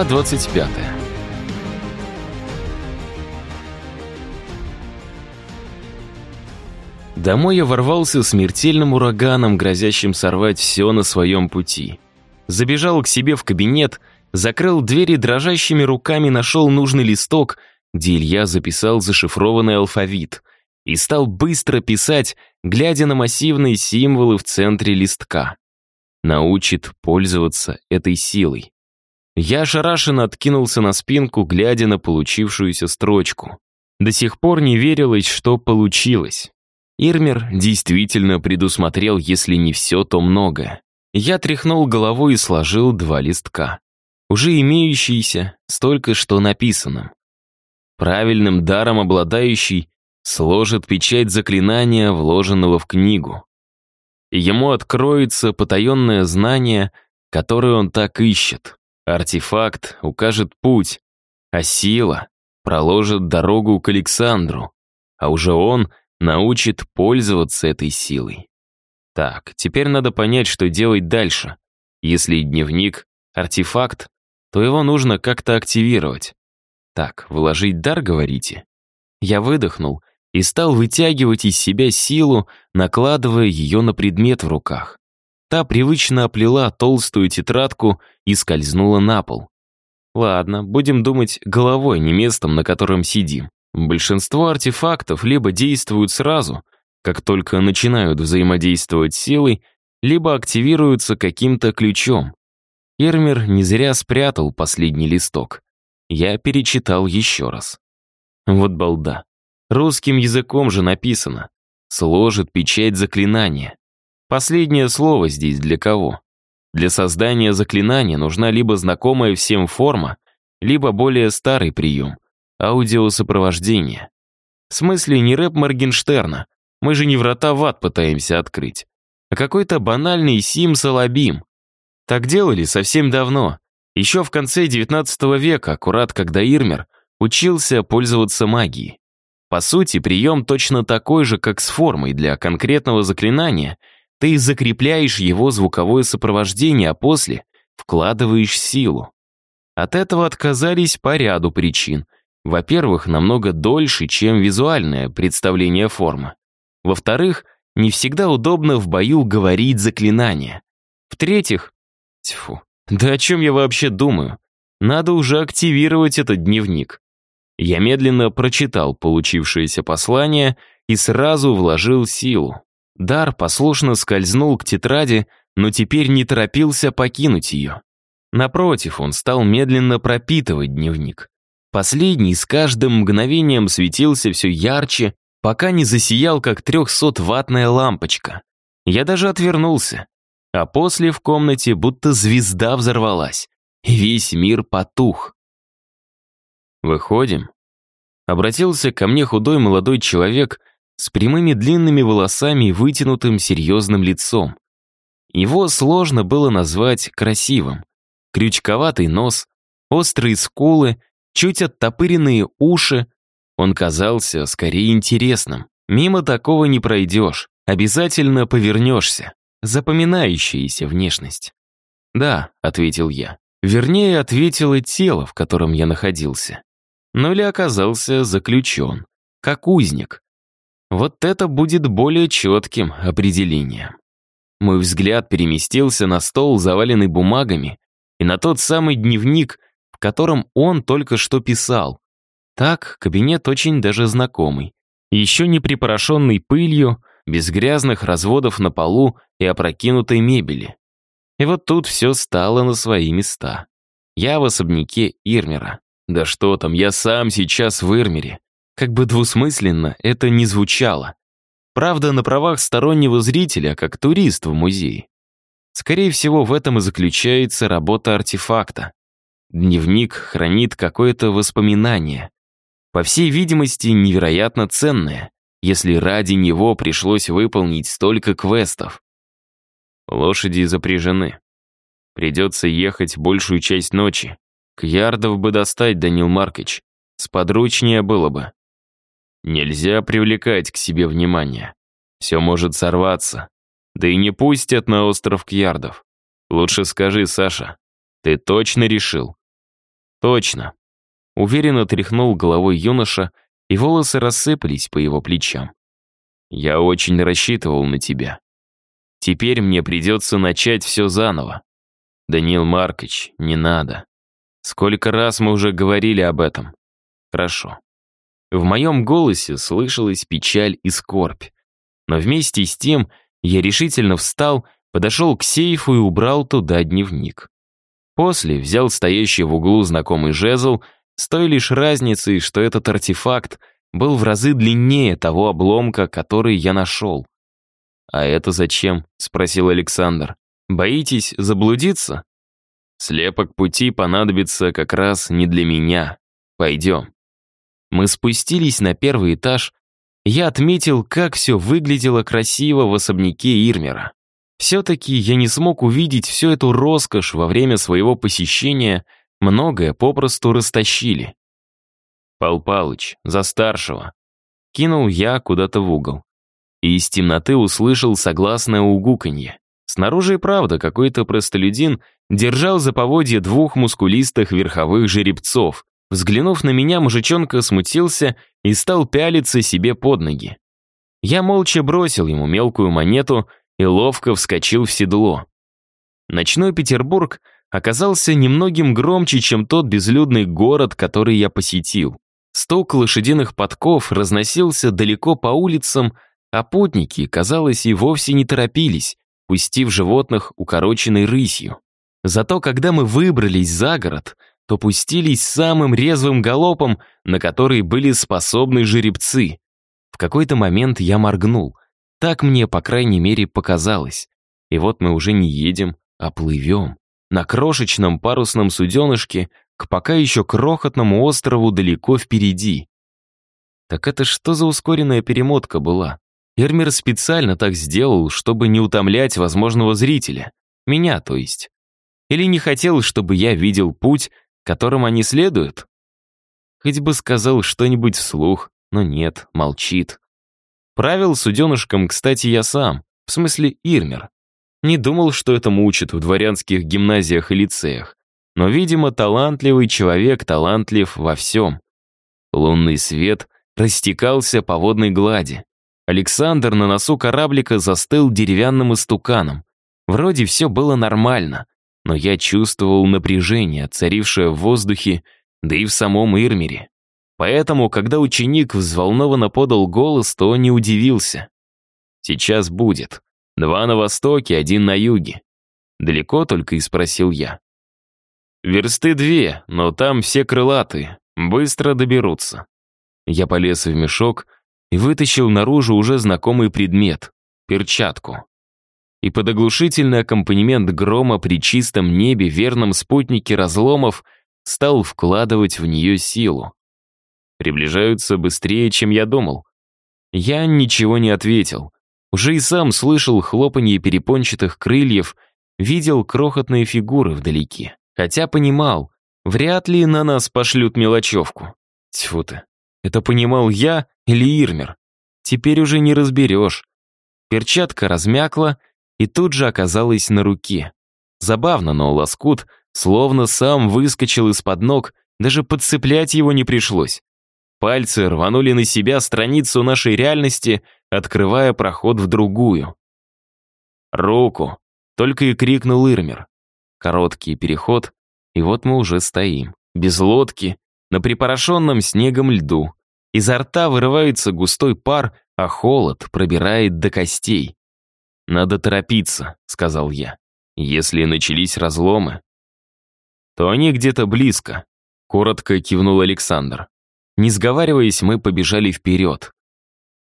Глава 25. Домой я ворвался смертельным ураганом, грозящим сорвать все на своем пути. Забежал к себе в кабинет, закрыл двери дрожащими руками, нашел нужный листок, где Илья записал зашифрованный алфавит, и стал быстро писать, глядя на массивные символы в центре листка. Научит пользоваться этой силой. Я ошарашенно откинулся на спинку, глядя на получившуюся строчку. До сих пор не верилось, что получилось. Ирмер действительно предусмотрел, если не все, то многое. Я тряхнул головой и сложил два листка. Уже имеющиеся, столько что написанным. Правильным даром обладающий сложит печать заклинания, вложенного в книгу. Ему откроется потаенное знание, которое он так ищет. Артефакт укажет путь, а сила проложит дорогу к Александру, а уже он научит пользоваться этой силой. Так, теперь надо понять, что делать дальше. Если дневник — артефакт, то его нужно как-то активировать. Так, вложить дар, говорите? Я выдохнул и стал вытягивать из себя силу, накладывая ее на предмет в руках. Та привычно оплела толстую тетрадку и скользнула на пол. Ладно, будем думать головой, не местом, на котором сидим. Большинство артефактов либо действуют сразу, как только начинают взаимодействовать силой, либо активируются каким-то ключом. Эрмер не зря спрятал последний листок. Я перечитал еще раз. Вот балда. Русским языком же написано. Сложит печать заклинания. Последнее слово здесь для кого? Для создания заклинания нужна либо знакомая всем форма, либо более старый прием — аудиосопровождение. В смысле не рэп Моргенштерна, мы же не врата в ад пытаемся открыть, а какой-то банальный сим-салабим. Так делали совсем давно, еще в конце XIX века, аккурат когда Ирмер учился пользоваться магией. По сути, прием точно такой же, как с формой для конкретного заклинания — ты закрепляешь его звуковое сопровождение, а после вкладываешь силу. От этого отказались по ряду причин. Во-первых, намного дольше, чем визуальное представление формы. Во-вторых, не всегда удобно в бою говорить заклинания. В-третьих, тьфу, да о чем я вообще думаю? Надо уже активировать этот дневник. Я медленно прочитал получившееся послание и сразу вложил силу. Дар послушно скользнул к тетради, но теперь не торопился покинуть ее. Напротив, он стал медленно пропитывать дневник. Последний с каждым мгновением светился все ярче, пока не засиял, как трехсотваттная лампочка. Я даже отвернулся. А после в комнате будто звезда взорвалась, и весь мир потух. «Выходим?» Обратился ко мне худой молодой человек с прямыми длинными волосами и вытянутым серьезным лицом. Его сложно было назвать красивым. Крючковатый нос, острые скулы, чуть оттопыренные уши. Он казался скорее интересным. Мимо такого не пройдешь, обязательно повернешься. Запоминающаяся внешность. «Да», — ответил я. Вернее, ответило тело, в котором я находился. Но ли оказался заключен, как узник, вот это будет более четким определением. Мой взгляд переместился на стол, заваленный бумагами, и на тот самый дневник, в котором он только что писал. Так, кабинет очень даже знакомый. Еще не припорошенный пылью, без грязных разводов на полу и опрокинутой мебели. И вот тут все стало на свои места. Я в особняке Ирмера. Да что там, я сам сейчас в Ирмере. Как бы двусмысленно это не звучало. Правда, на правах стороннего зрителя, как турист в музее. Скорее всего, в этом и заключается работа артефакта. Дневник хранит какое-то воспоминание. По всей видимости, невероятно ценное, если ради него пришлось выполнить столько квестов. Лошади запряжены. Придется ехать большую часть ночи. К Ярдов бы достать, Данил Маркич. Сподручнее было бы. Нельзя привлекать к себе внимание. Все может сорваться. Да и не пустят на остров Кьярдов. Лучше скажи, Саша, ты точно решил? Точно. Уверенно тряхнул головой юноша, и волосы рассыпались по его плечам. Я очень рассчитывал на тебя. Теперь мне придется начать все заново. Даниил Маркович, не надо. Сколько раз мы уже говорили об этом. Хорошо. В моем голосе слышалась печаль и скорбь. Но вместе с тем я решительно встал, подошел к сейфу и убрал туда дневник. После взял стоящий в углу знакомый жезл, с той лишь разницей, что этот артефакт был в разы длиннее того обломка, который я нашел. «А это зачем?» — спросил Александр. «Боитесь заблудиться?» «Слепок пути понадобится как раз не для меня. Пойдем». Мы спустились на первый этаж. Я отметил, как все выглядело красиво в особняке Ирмера. Все-таки я не смог увидеть всю эту роскошь во время своего посещения, многое попросту растащили. Пал Палыч, за старшего. Кинул я куда-то в угол. И из темноты услышал согласное угуканье. Снаружи правда какой-то простолюдин держал за поводье двух мускулистых верховых жеребцов, Взглянув на меня, мужичонка смутился и стал пялиться себе под ноги. Я молча бросил ему мелкую монету и ловко вскочил в седло. Ночной Петербург оказался немногим громче, чем тот безлюдный город, который я посетил. Стук лошадиных подков разносился далеко по улицам, а путники, казалось, и вовсе не торопились, пустив животных укороченной рысью. Зато когда мы выбрались за город — то пустились самым резвым галопом, на который были способны жеребцы. В какой-то момент я моргнул. Так мне, по крайней мере, показалось. И вот мы уже не едем, а плывем. На крошечном парусном суденышке к пока еще крохотному острову далеко впереди. Так это что за ускоренная перемотка была? Эрмер специально так сделал, чтобы не утомлять возможного зрителя. Меня, то есть. Или не хотел, чтобы я видел путь, которым они следуют? Хоть бы сказал что-нибудь вслух, но нет, молчит. Правил суденышком, кстати, я сам, в смысле Ирмер. Не думал, что этому учат в дворянских гимназиях и лицеях. Но, видимо, талантливый человек талантлив во всем. Лунный свет растекался по водной глади. Александр на носу кораблика застыл деревянным истуканом. Вроде все было нормально, но я чувствовал напряжение, царившее в воздухе, да и в самом Ирмере. Поэтому, когда ученик взволнованно подал голос, то не удивился. «Сейчас будет. Два на востоке, один на юге». «Далеко только?» — и спросил я. «Версты две, но там все крылатые. Быстро доберутся». Я полез в мешок и вытащил наружу уже знакомый предмет — перчатку и под оглушительный аккомпанемент грома при чистом небе верном спутнике разломов стал вкладывать в нее силу. Приближаются быстрее, чем я думал. Я ничего не ответил. Уже и сам слышал хлопанье перепончатых крыльев, видел крохотные фигуры вдалеке. Хотя понимал, вряд ли на нас пошлют мелочевку. Тьфу ты. Это понимал я или Ирмер? Теперь уже не разберешь. Перчатка размякла, и тут же оказалась на руке. Забавно, но лоскут словно сам выскочил из-под ног, даже подцеплять его не пришлось. Пальцы рванули на себя страницу нашей реальности, открывая проход в другую. «Руку!» — только и крикнул Ирмер. Короткий переход, и вот мы уже стоим. Без лодки, на припорошенном снегом льду. Изо рта вырывается густой пар, а холод пробирает до костей. «Надо торопиться», — сказал я. «Если начались разломы...» «То они где-то близко», — коротко кивнул Александр. Не сговариваясь, мы побежали вперед.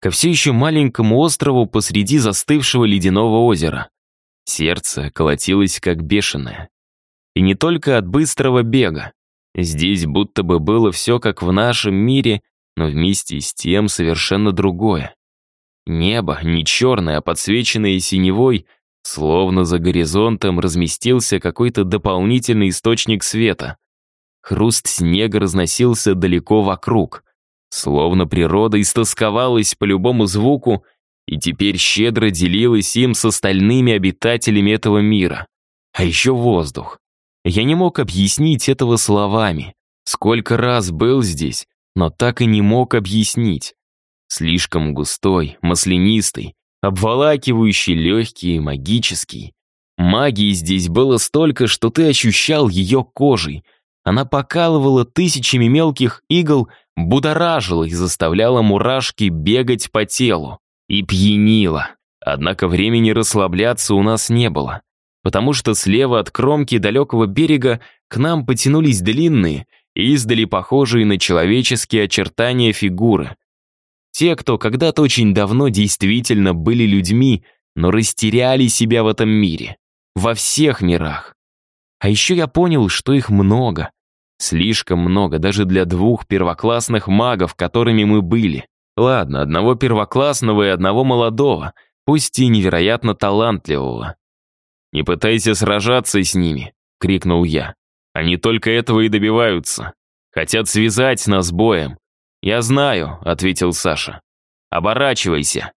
Ко все еще маленькому острову посреди застывшего ледяного озера. Сердце колотилось как бешеное. И не только от быстрого бега. Здесь будто бы было все как в нашем мире, но вместе с тем совершенно другое. Небо, не черное, а подсвеченное синевой, словно за горизонтом разместился какой-то дополнительный источник света. Хруст снега разносился далеко вокруг. Словно природа истосковалась по любому звуку и теперь щедро делилась им с остальными обитателями этого мира. А еще воздух. Я не мог объяснить этого словами. Сколько раз был здесь, но так и не мог объяснить. Слишком густой, маслянистый, обволакивающий, легкий, магический. Магии здесь было столько, что ты ощущал ее кожей. Она покалывала тысячами мелких игл, будоражила и заставляла мурашки бегать по телу. И пьянила. Однако времени расслабляться у нас не было, потому что слева от кромки далекого берега к нам потянулись длинные, издали похожие на человеческие очертания фигуры. Те, кто когда-то очень давно действительно были людьми, но растеряли себя в этом мире. Во всех мирах. А еще я понял, что их много. Слишком много, даже для двух первоклассных магов, которыми мы были. Ладно, одного первоклассного и одного молодого — пусть и невероятно талантливого. «Не пытайся сражаться с ними», — крикнул я. «Они только этого и добиваются. Хотят связать нас боем». «Я знаю», — ответил Саша. «Оборачивайся».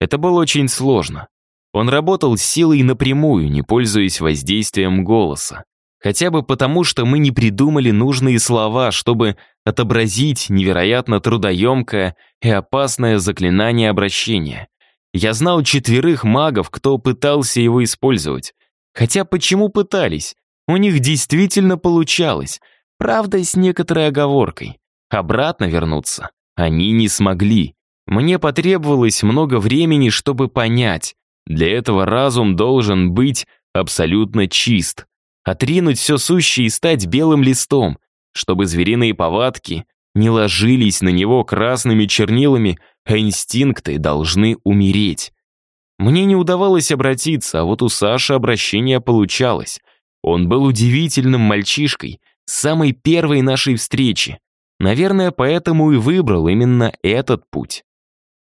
Это было очень сложно. Он работал с силой напрямую, не пользуясь воздействием голоса. Хотя бы потому, что мы не придумали нужные слова, чтобы отобразить невероятно трудоемкое и опасное заклинание обращения. Я знал четверых магов, кто пытался его использовать. Хотя почему пытались? У них действительно получалось. Правда, с некоторой оговоркой. Обратно вернуться они не смогли. Мне потребовалось много времени, чтобы понять. Для этого разум должен быть абсолютно чист. Отринуть все сущее и стать белым листом, чтобы звериные повадки не ложились на него красными чернилами, а инстинкты должны умереть. Мне не удавалось обратиться, а вот у Саши обращение получалось. Он был удивительным мальчишкой, с самой первой нашей встречи. Наверное, поэтому и выбрал именно этот путь.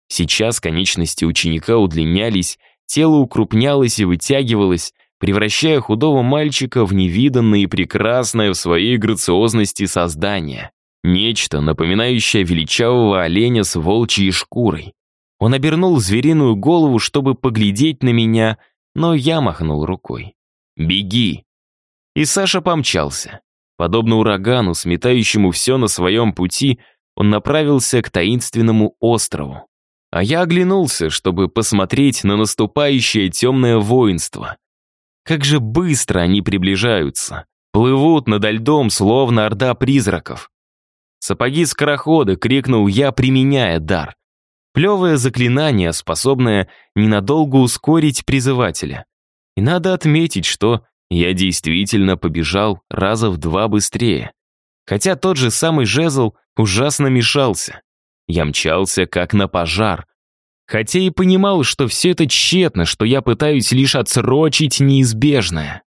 Сейчас конечности ученика удлинялись, тело укрупнялось и вытягивалось, превращая худого мальчика в невиданное и прекрасное в своей грациозности создание. Нечто, напоминающее величавого оленя с волчьей шкурой. Он обернул звериную голову, чтобы поглядеть на меня, но я махнул рукой. «Беги!» И Саша помчался. Подобно урагану, сметающему все на своем пути, он направился к таинственному острову. А я оглянулся, чтобы посмотреть на наступающее темное воинство. Как же быстро они приближаются. Плывут над льдом, словно орда призраков. «Сапоги-скороходы!» — крикнул я, применяя дар. Плевое заклинание, способное ненадолго ускорить призывателя. И надо отметить, что я действительно побежал раза в два быстрее. Хотя тот же самый жезл ужасно мешался. Я мчался как на пожар. Хотя и понимал, что все это тщетно, что я пытаюсь лишь отсрочить неизбежное.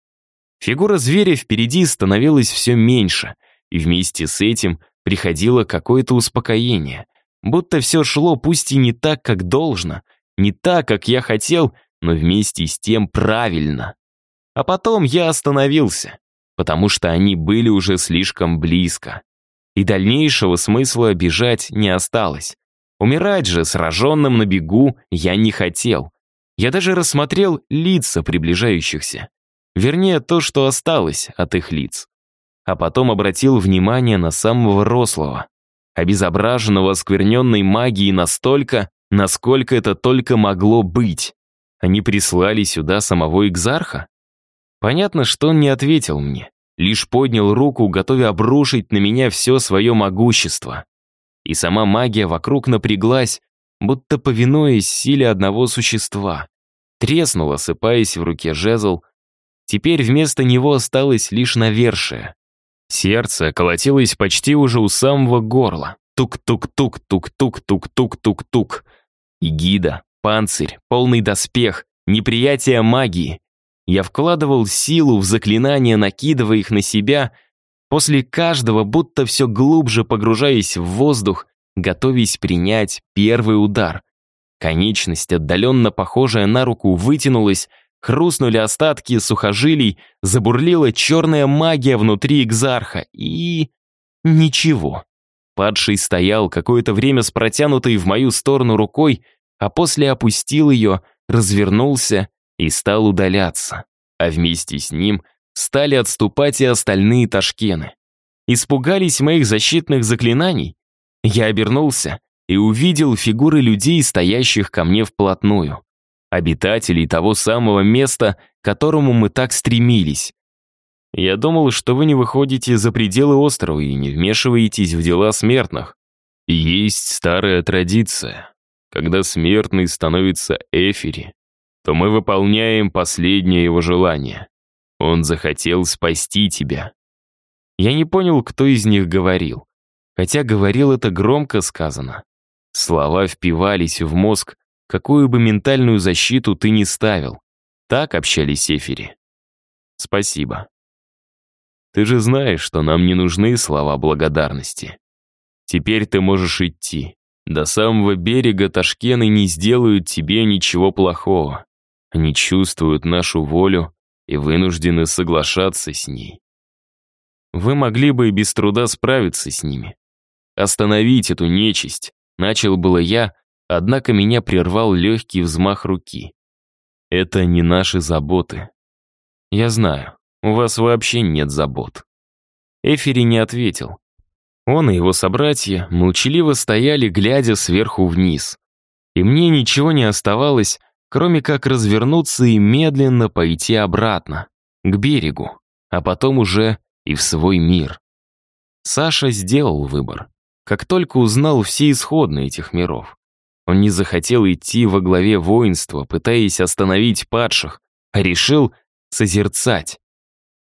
Фигура зверя впереди становилась все меньше, и вместе с этим приходило какое-то успокоение. Будто все шло пусть и не так, как должно, не так, как я хотел, но вместе с тем правильно. А потом я остановился, потому что они были уже слишком близко. И дальнейшего смысла бежать не осталось. Умирать же, сраженным на бегу, я не хотел. Я даже рассмотрел лица приближающихся. Вернее, то, что осталось от их лиц а потом обратил внимание на самого рослого, обезображенного оскверненной магией настолько, насколько это только могло быть. Они прислали сюда самого Экзарха? Понятно, что он не ответил мне, лишь поднял руку, готовя обрушить на меня все свое могущество. И сама магия вокруг напряглась, будто повинуясь силе одного существа. Треснула, осыпаясь в руке жезл. Теперь вместо него осталось лишь навершие. Сердце колотилось почти уже у самого горла. Тук-тук-тук-тук-тук-тук-тук-тук. И гида, панцирь, полный доспех, неприятие магии. Я вкладывал силу в заклинания, накидывая их на себя, после каждого будто все глубже погружаясь в воздух, готовясь принять первый удар. Конечность, отдаленно похожая на руку, вытянулась, Хрустнули остатки сухожилий, забурлила черная магия внутри экзарха и... Ничего. Падший стоял какое-то время с протянутой в мою сторону рукой, а после опустил ее, развернулся и стал удаляться. А вместе с ним стали отступать и остальные ташкены. Испугались моих защитных заклинаний? Я обернулся и увидел фигуры людей, стоящих ко мне вплотную. Обитателей того самого места, к которому мы так стремились. Я думал, что вы не выходите за пределы острова и не вмешиваетесь в дела смертных. Есть старая традиция. Когда смертный становится эфири, то мы выполняем последнее его желание. Он захотел спасти тебя. Я не понял, кто из них говорил. Хотя говорил это громко сказано. Слова впивались в мозг, какую бы ментальную защиту ты ни ставил. Так общались эфири. Спасибо. Ты же знаешь, что нам не нужны слова благодарности. Теперь ты можешь идти. До самого берега Ташкены не сделают тебе ничего плохого. Они чувствуют нашу волю и вынуждены соглашаться с ней. Вы могли бы и без труда справиться с ними. Остановить эту нечисть. Начал было я, однако меня прервал легкий взмах руки. Это не наши заботы. Я знаю, у вас вообще нет забот. Эфири не ответил. Он и его собратья молчаливо стояли, глядя сверху вниз. И мне ничего не оставалось, кроме как развернуться и медленно пойти обратно, к берегу, а потом уже и в свой мир. Саша сделал выбор. Как только узнал все исходные этих миров. Он не захотел идти во главе воинства, пытаясь остановить падших, а решил созерцать.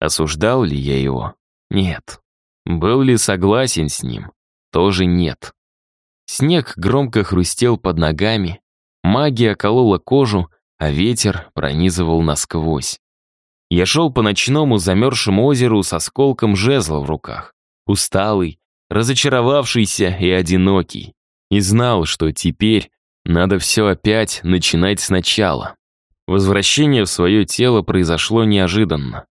Осуждал ли я его? Нет. Был ли согласен с ним? Тоже нет. Снег громко хрустел под ногами, магия колола кожу, а ветер пронизывал насквозь. Я шел по ночному замерзшему озеру с осколком жезла в руках, усталый, разочаровавшийся и одинокий, и знал, что теперь надо все опять начинать сначала. Возвращение в свое тело произошло неожиданно.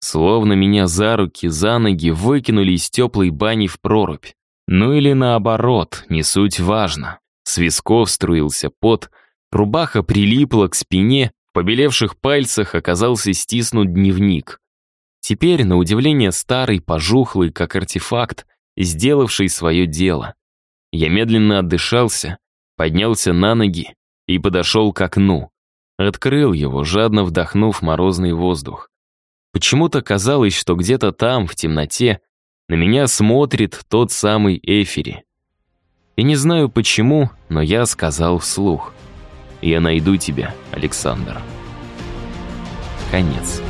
Словно меня за руки, за ноги выкинули из теплой бани в прорубь. Ну или наоборот, не суть важно. С висков струился пот, рубаха прилипла к спине, в побелевших пальцах оказался стиснут дневник. Теперь, на удивление старый, пожухлый, как артефакт, сделавший свое дело. Я медленно отдышался, поднялся на ноги и подошел к окну. Открыл его, жадно вдохнув морозный воздух. Почему-то казалось, что где-то там, в темноте, на меня смотрит тот самый Эфири. И не знаю почему, но я сказал вслух. «Я найду тебя, Александр». Конец.